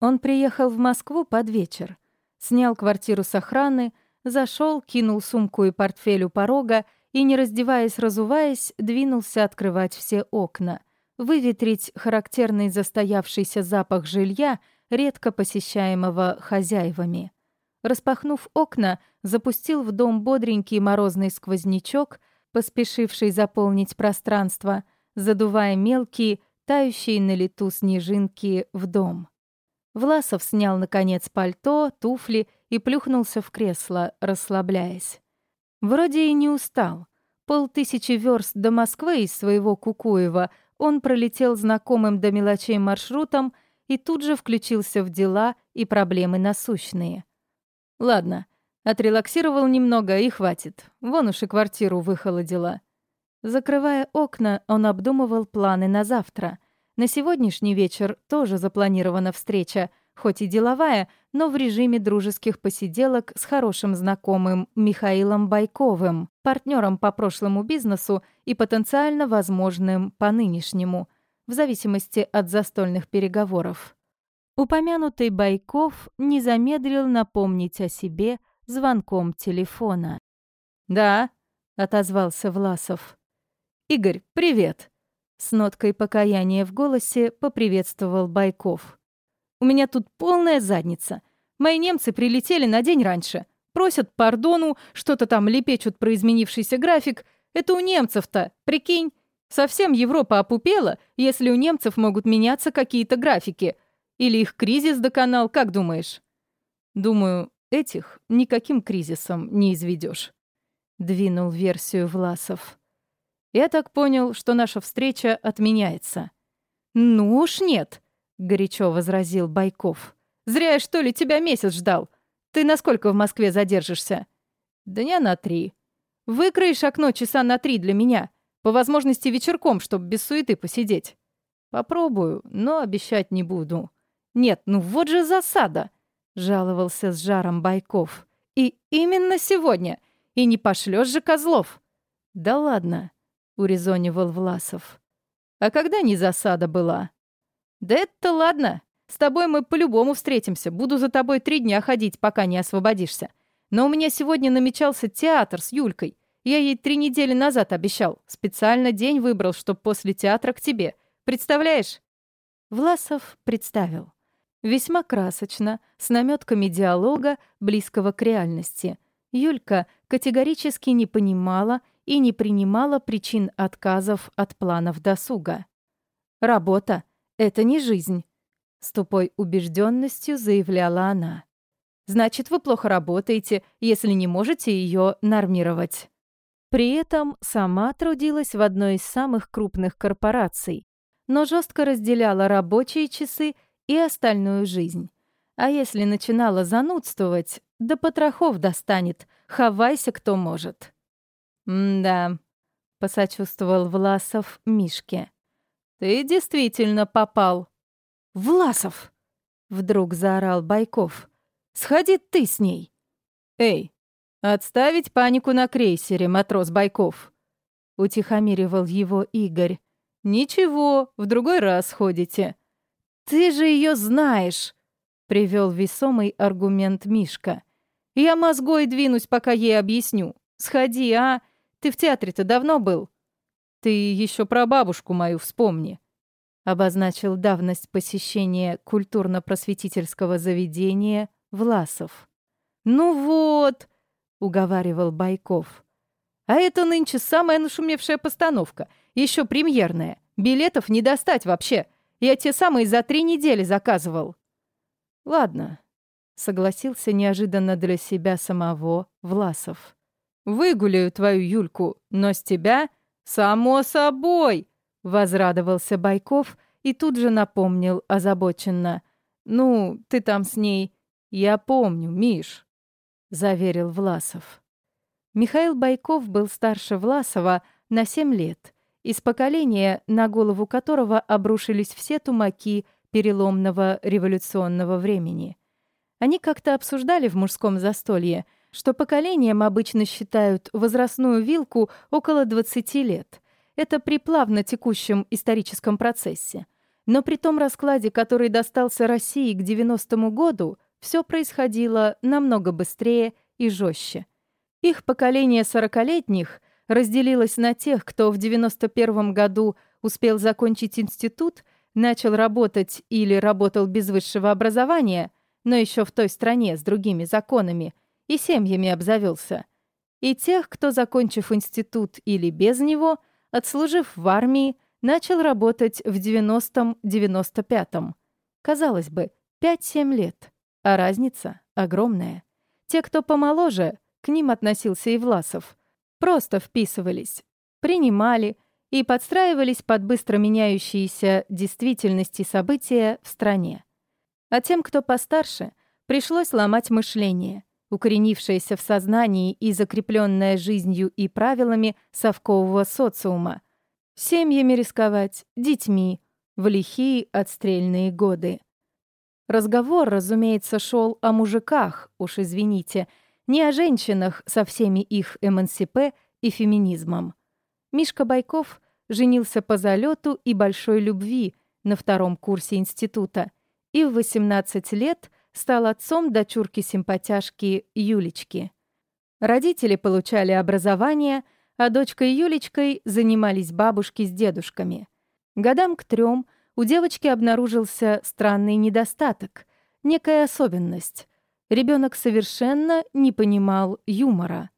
Он приехал в Москву под вечер, снял квартиру с охраны, зашел, кинул сумку и портфель у порога и, не раздеваясь, разуваясь, двинулся открывать все окна, выветрить характерный застоявшийся запах жилья, редко посещаемого хозяевами. Распахнув окна, запустил в дом бодренький морозный сквознячок, поспешивший заполнить пространство, задувая мелкие, тающие на лету снежинки в дом. Власов снял, наконец, пальто, туфли и плюхнулся в кресло, расслабляясь. Вроде и не устал. Полтысячи верст до Москвы из своего Кукуева он пролетел знакомым до мелочей маршрутом и тут же включился в дела и проблемы насущные. Ладно, отрелаксировал немного и хватит. Вон уж и квартиру выхолодила. Закрывая окна, он обдумывал планы на завтра — на сегодняшний вечер тоже запланирована встреча, хоть и деловая, но в режиме дружеских посиделок с хорошим знакомым Михаилом Байковым, партнером по прошлому бизнесу и потенциально возможным по нынешнему, в зависимости от застольных переговоров. Упомянутый Байков не замедлил напомнить о себе звонком телефона. «Да», — отозвался Власов. «Игорь, привет. С ноткой покаяния в голосе поприветствовал Байков. «У меня тут полная задница. Мои немцы прилетели на день раньше. Просят пардону, что-то там лепечут про изменившийся график. Это у немцев-то, прикинь. Совсем Европа опупела, если у немцев могут меняться какие-то графики. Или их кризис доконал, как думаешь?» «Думаю, этих никаким кризисом не изведешь. Двинул версию Власов. Я так понял, что наша встреча отменяется. Ну уж нет, горячо возразил Байков. Зря я что ли тебя месяц ждал. Ты на сколько в Москве задержишься? Дня на три. Выкроешь окно часа на три для меня. По возможности вечерком, чтобы без суеты посидеть. Попробую, но обещать не буду. Нет, ну вот же засада, жаловался с жаром Байков. И именно сегодня. И не пошлёшь же козлов. Да ладно, урезонивал Власов. «А когда не засада была?» «Да это ладно. С тобой мы по-любому встретимся. Буду за тобой три дня ходить, пока не освободишься. Но у меня сегодня намечался театр с Юлькой. Я ей три недели назад обещал. Специально день выбрал, чтоб после театра к тебе. Представляешь?» Власов представил. Весьма красочно, с намётками диалога, близкого к реальности. Юлька категорически не понимала и не принимала причин отказов от планов досуга. «Работа — это не жизнь», — с тупой убежденностью заявляла она. «Значит, вы плохо работаете, если не можете ее нормировать». При этом сама трудилась в одной из самых крупных корпораций, но жестко разделяла рабочие часы и остальную жизнь. А если начинала занудствовать, да потрохов достанет, хавайся кто может. «Да», — посочувствовал Власов Мишке. «Ты действительно попал». «Власов!» — вдруг заорал Байков. «Сходи ты с ней!» «Эй, отставить панику на крейсере, матрос Байков!» — утихомиривал его Игорь. «Ничего, в другой раз ходите». «Ты же ее знаешь!» — привел весомый аргумент Мишка. «Я мозгой двинусь, пока ей объясню. Сходи, а? Ты в театре-то давно был? Ты еще про бабушку мою вспомни. Обозначил давность посещения культурно-просветительского заведения Власов. Ну вот, уговаривал Байков. А это нынче самая нашумевшая постановка, еще премьерная. Билетов не достать вообще. Я те самые за три недели заказывал. Ладно, согласился неожиданно для себя самого Власов. Выгуляю твою Юльку, но с тебя само собой, возрадовался Байков и тут же напомнил озабоченно: "Ну, ты там с ней, я помню, Миш", заверил Власов. Михаил Байков был старше Власова на семь лет, из поколения, на голову которого обрушились все тумаки переломного революционного времени. Они как-то обсуждали в мужском застолье — что поколением обычно считают возрастную вилку около 20 лет. Это при плавно текущем историческом процессе. Но при том раскладе, который достался России к 90-му году, все происходило намного быстрее и жестче. Их поколение сорокалетних разделилось на тех, кто в 91 году успел закончить институт, начал работать или работал без высшего образования, но еще в той стране с другими законами, и семьями обзавелся. И тех, кто, закончив институт или без него, отслужив в армии, начал работать в 90-95. Казалось бы, 5-7 лет, а разница огромная. Те, кто помоложе, к ним относился и Власов, просто вписывались, принимали и подстраивались под быстро меняющиеся действительности события в стране. А тем, кто постарше, пришлось ломать мышление, укоренившееся в сознании и закрепленное жизнью и правилами совкового социума, семьями рисковать, детьми, в лихие отстрельные годы. Разговор, разумеется, шел о мужиках, уж извините, не о женщинах со всеми их эмансипе и феминизмом. Мишка Байков женился по залету и большой любви на втором курсе института и в 18 лет стал отцом дочурки-симпатяшки Юлечки. Родители получали образование, а дочкой Юлечкой занимались бабушки с дедушками. Годам к трем у девочки обнаружился странный недостаток, некая особенность. Ребенок совершенно не понимал юмора.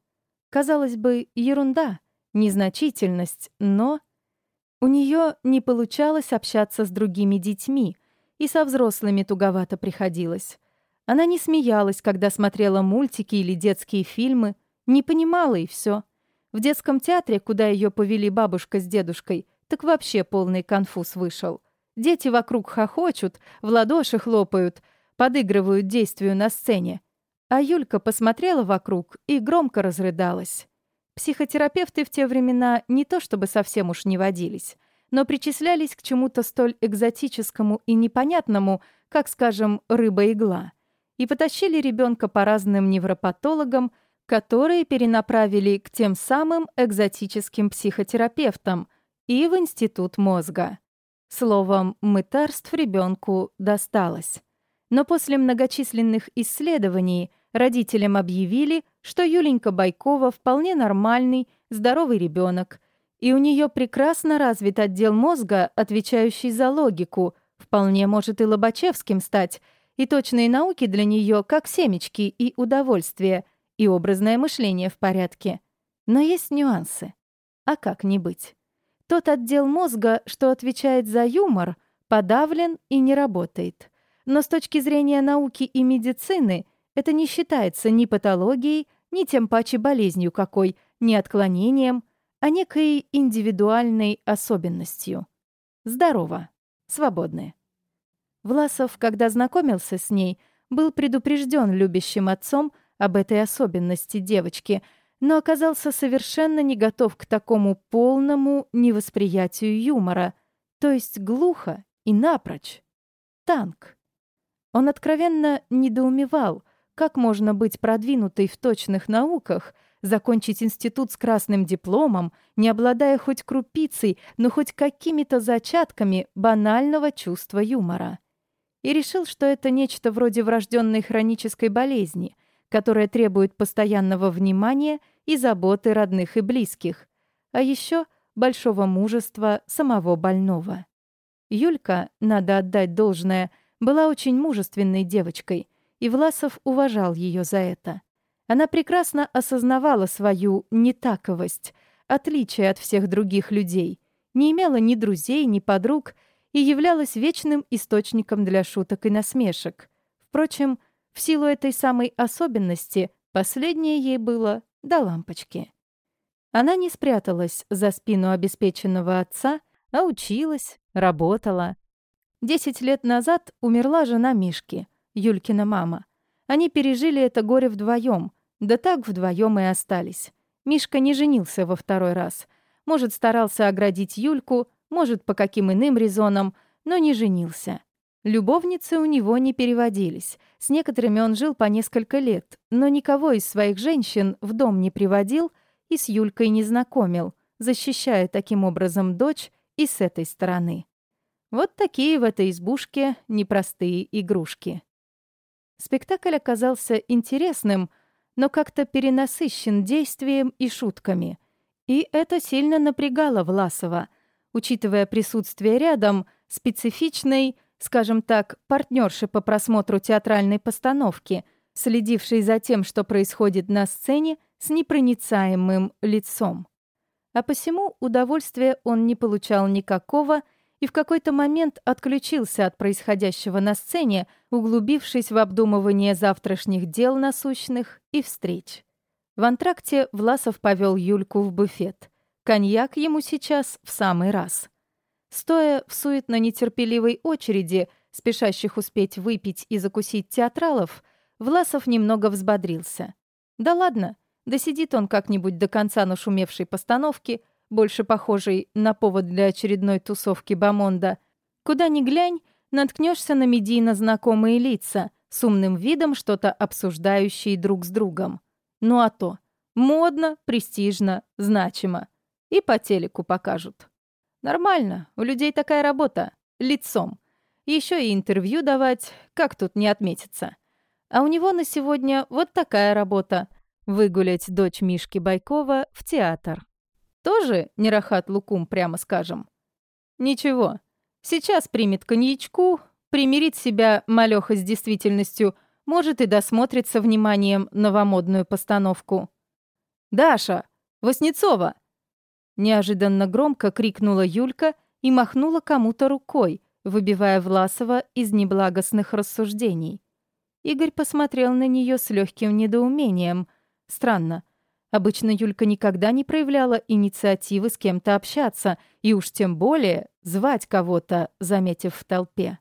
Казалось бы, ерунда, незначительность, но... У нее не получалось общаться с другими детьми, и со взрослыми туговато приходилось. Она не смеялась, когда смотрела мультики или детские фильмы, не понимала и все. В детском театре, куда ее повели бабушка с дедушкой, так вообще полный конфуз вышел. Дети вокруг хохочут, в ладоши хлопают, подыгрывают действию на сцене. А Юлька посмотрела вокруг и громко разрыдалась. Психотерапевты в те времена не то чтобы совсем уж не водились, но причислялись к чему-то столь экзотическому и непонятному, как, скажем, рыба-игла, и потащили ребенка по разным невропатологам, которые перенаправили к тем самым экзотическим психотерапевтам — и в институт мозга. Словом, мытарств ребенку досталось. Но после многочисленных исследований родителям объявили, что Юленька Байкова вполне нормальный, здоровый ребенок, и у нее прекрасно развит отдел мозга, отвечающий за логику, вполне может и Лобачевским стать, и точные науки для нее как семечки и удовольствие, и образное мышление в порядке. Но есть нюансы. А как не быть? Тот отдел мозга, что отвечает за юмор, подавлен и не работает. Но с точки зрения науки и медицины это не считается ни патологией, ни тем паче болезнью какой, ни отклонением, а некой индивидуальной особенностью. Здорово. Свободны. Власов, когда знакомился с ней, был предупрежден любящим отцом об этой особенности девочки — но оказался совершенно не готов к такому полному невосприятию юмора, то есть глухо и напрочь. Танк. Он откровенно недоумевал, как можно быть продвинутой в точных науках, закончить институт с красным дипломом, не обладая хоть крупицей, но хоть какими-то зачатками банального чувства юмора. И решил, что это нечто вроде врожденной хронической болезни, которая требует постоянного внимания — и заботы родных и близких, а еще большого мужества самого больного. Юлька, надо отдать должное, была очень мужественной девочкой, и Власов уважал ее за это. Она прекрасно осознавала свою нетаковость, отличие от всех других людей, не имела ни друзей, ни подруг и являлась вечным источником для шуток и насмешек. Впрочем, в силу этой самой особенности последнее ей было до лампочки. Она не спряталась за спину обеспеченного отца, а училась, работала. Десять лет назад умерла жена Мишки, Юлькина мама. Они пережили это горе вдвоем, да так вдвоем и остались. Мишка не женился во второй раз. Может, старался оградить Юльку, может, по каким иным резонам, но не женился. Любовницы у него не переводились. С некоторыми он жил по несколько лет, но никого из своих женщин в дом не приводил и с Юлькой не знакомил, защищая таким образом дочь и с этой стороны. Вот такие в этой избушке непростые игрушки. Спектакль оказался интересным, но как-то перенасыщен действием и шутками. И это сильно напрягало Власова, учитывая присутствие рядом специфичной, скажем так, партнерши по просмотру театральной постановки, следившей за тем, что происходит на сцене с непроницаемым лицом. А посему удовольствия он не получал никакого и в какой-то момент отключился от происходящего на сцене, углубившись в обдумывание завтрашних дел насущных и встреч. В антракте Власов повел Юльку в буфет. Коньяк ему сейчас в самый раз. Стоя в суетно-нетерпеливой очереди, спешащих успеть выпить и закусить театралов, Власов немного взбодрился. Да ладно, да сидит он как-нибудь до конца нашумевшей постановки, больше похожей на повод для очередной тусовки Бамонда. Куда ни глянь, наткнешься на медийно знакомые лица, с умным видом что-то обсуждающие друг с другом. Ну а то. Модно, престижно, значимо. И по телеку покажут. Нормально, у людей такая работа. Лицом. Еще и интервью давать, как тут не отметиться. А у него на сегодня вот такая работа — Выгулять дочь Мишки Байкова в театр. Тоже не Рахат Лукум, прямо скажем. Ничего, сейчас примет коньячку, примирит себя малёха с действительностью, может и досмотрит со вниманием новомодную постановку. «Даша! Воснецова!» Неожиданно громко крикнула Юлька и махнула кому-то рукой, выбивая Власова из неблагостных рассуждений. Игорь посмотрел на нее с легким недоумением — Странно. Обычно Юлька никогда не проявляла инициативы с кем-то общаться, и уж тем более звать кого-то, заметив в толпе.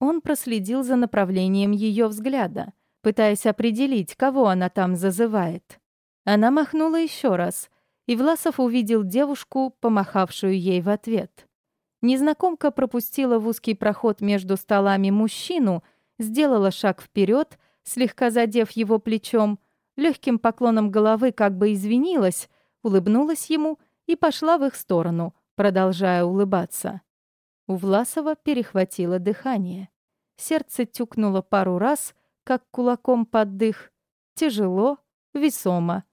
Он проследил за направлением ее взгляда, пытаясь определить, кого она там зазывает. Она махнула еще раз, и Власов увидел девушку, помахавшую ей в ответ. Незнакомка пропустила в узкий проход между столами мужчину, сделала шаг вперед, слегка задев его плечом, легким поклоном головы как бы извинилась, улыбнулась ему и пошла в их сторону, продолжая улыбаться. У Власова перехватило дыхание. Сердце тюкнуло пару раз, как кулаком под дых. Тяжело, весомо.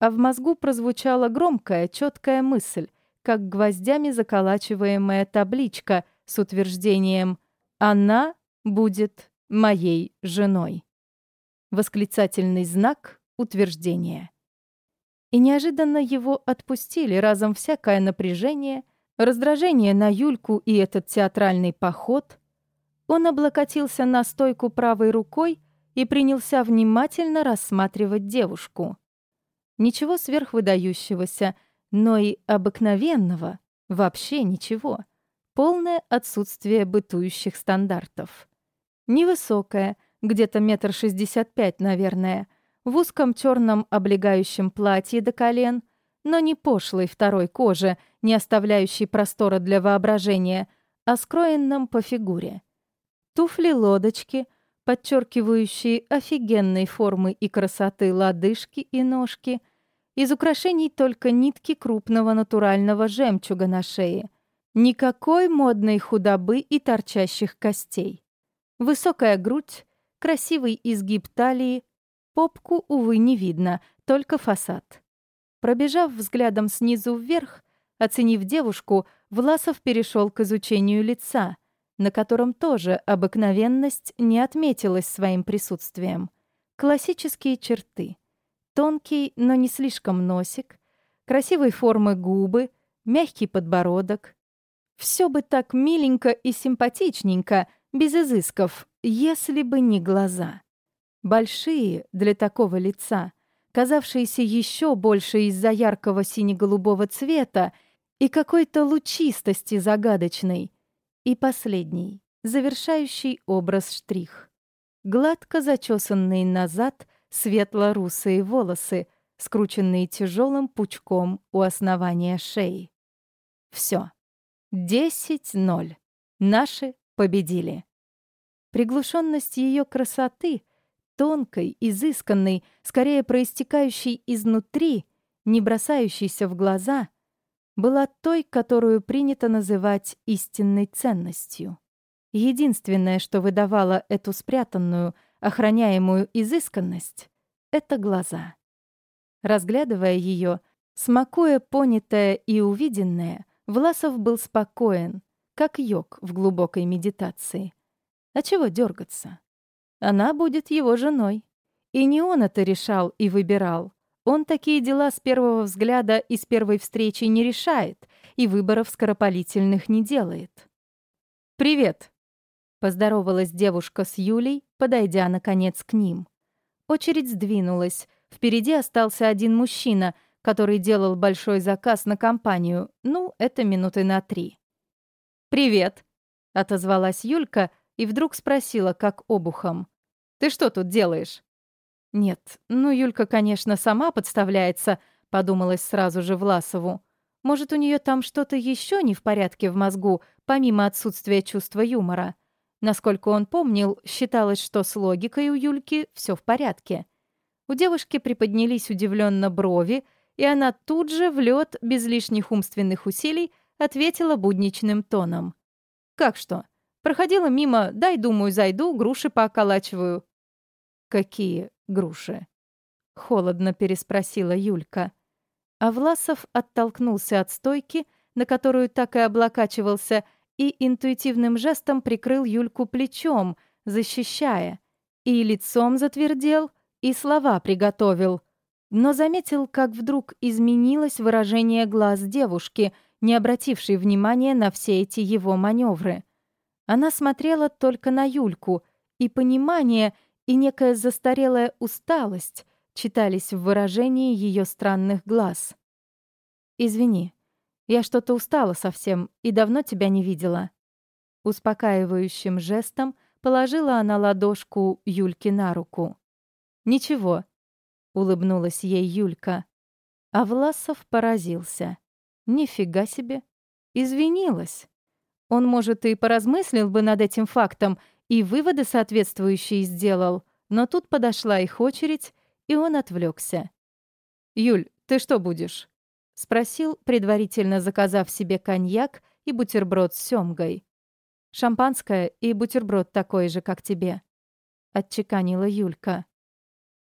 А в мозгу прозвучала громкая, четкая мысль, как гвоздями заколачиваемая табличка с утверждением «Она будет моей женой». Восклицательный знак утверждение. И неожиданно его отпустили разом всякое напряжение, раздражение на Юльку и этот театральный поход. Он облокотился на стойку правой рукой и принялся внимательно рассматривать девушку. Ничего сверхвыдающегося, но и обыкновенного вообще ничего. Полное отсутствие бытующих стандартов. Невысокая, где-то метр шестьдесят пять, наверное — в узком черном облегающем платье до колен, но не пошлой второй кожи, не оставляющей простора для воображения, а скроенном по фигуре. Туфли-лодочки, подчеркивающие офигенной формы и красоты лодыжки и ножки, из украшений только нитки крупного натурального жемчуга на шее. Никакой модной худобы и торчащих костей. Высокая грудь, красивый изгиб талии, Попку, увы, не видно, только фасад. Пробежав взглядом снизу вверх, оценив девушку, Власов перешел к изучению лица, на котором тоже обыкновенность не отметилась своим присутствием. Классические черты. Тонкий, но не слишком носик, красивой формы губы, мягкий подбородок. Все бы так миленько и симпатичненько, без изысков, если бы не глаза. Большие для такого лица, казавшиеся еще больше из-за яркого сине-голубого цвета и какой-то лучистости загадочной. И последний, завершающий образ штрих. Гладко зачесанные назад светло-русые волосы, скрученные тяжелым пучком у основания шеи. Все. Десять ноль. Наши победили. Приглушенность ее красоты — тонкой, изысканной, скорее проистекающей изнутри, не бросающейся в глаза, была той, которую принято называть истинной ценностью. Единственное, что выдавало эту спрятанную, охраняемую изысканность — это глаза. Разглядывая ее, смакуя понятое и увиденное, Власов был спокоен, как йог в глубокой медитации. А чего дергаться? Она будет его женой. И не он это решал и выбирал. Он такие дела с первого взгляда и с первой встречи не решает, и выборов скоропалительных не делает. «Привет!» — поздоровалась девушка с Юлей, подойдя, наконец, к ним. Очередь сдвинулась. Впереди остался один мужчина, который делал большой заказ на компанию. Ну, это минуты на три. «Привет!» — отозвалась Юлька и вдруг спросила, как обухом. «Ты что тут делаешь?» «Нет, ну Юлька, конечно, сама подставляется», — подумалось сразу же Власову. «Может, у нее там что-то еще не в порядке в мозгу, помимо отсутствия чувства юмора?» Насколько он помнил, считалось, что с логикой у Юльки все в порядке. У девушки приподнялись удивленно брови, и она тут же в лед без лишних умственных усилий ответила будничным тоном. «Как что? Проходила мимо, дай, думаю, зайду, груши пооколачиваю». «Какие груши?» — холодно переспросила Юлька. А Власов оттолкнулся от стойки, на которую так и облокачивался, и интуитивным жестом прикрыл Юльку плечом, защищая. И лицом затвердел, и слова приготовил. Но заметил, как вдруг изменилось выражение глаз девушки, не обратившей внимания на все эти его маневры. Она смотрела только на Юльку, и понимание — и некая застарелая усталость читались в выражении ее странных глаз. «Извини, я что-то устала совсем и давно тебя не видела». Успокаивающим жестом положила она ладошку Юльке на руку. «Ничего», — улыбнулась ей Юлька. А Власов поразился. «Нифига себе! Извинилась!» Он, может, и поразмыслил бы над этим фактом и выводы соответствующие сделал, но тут подошла их очередь, и он отвлекся. «Юль, ты что будешь?» — спросил, предварительно заказав себе коньяк и бутерброд с семгой. «Шампанское и бутерброд такой же, как тебе», — отчеканила Юлька.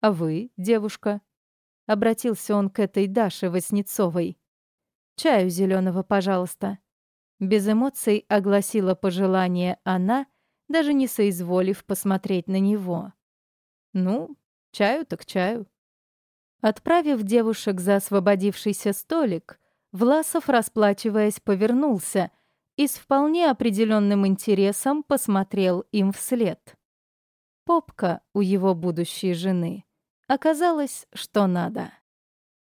«А вы, девушка?» — обратился он к этой Даше Васнецовой. «Чаю зеленого, пожалуйста». Без эмоций огласила пожелание она даже не соизволив посмотреть на него. «Ну, чаю так чаю». Отправив девушек за освободившийся столик, Власов, расплачиваясь, повернулся и с вполне определенным интересом посмотрел им вслед. Попка у его будущей жены оказалась что надо.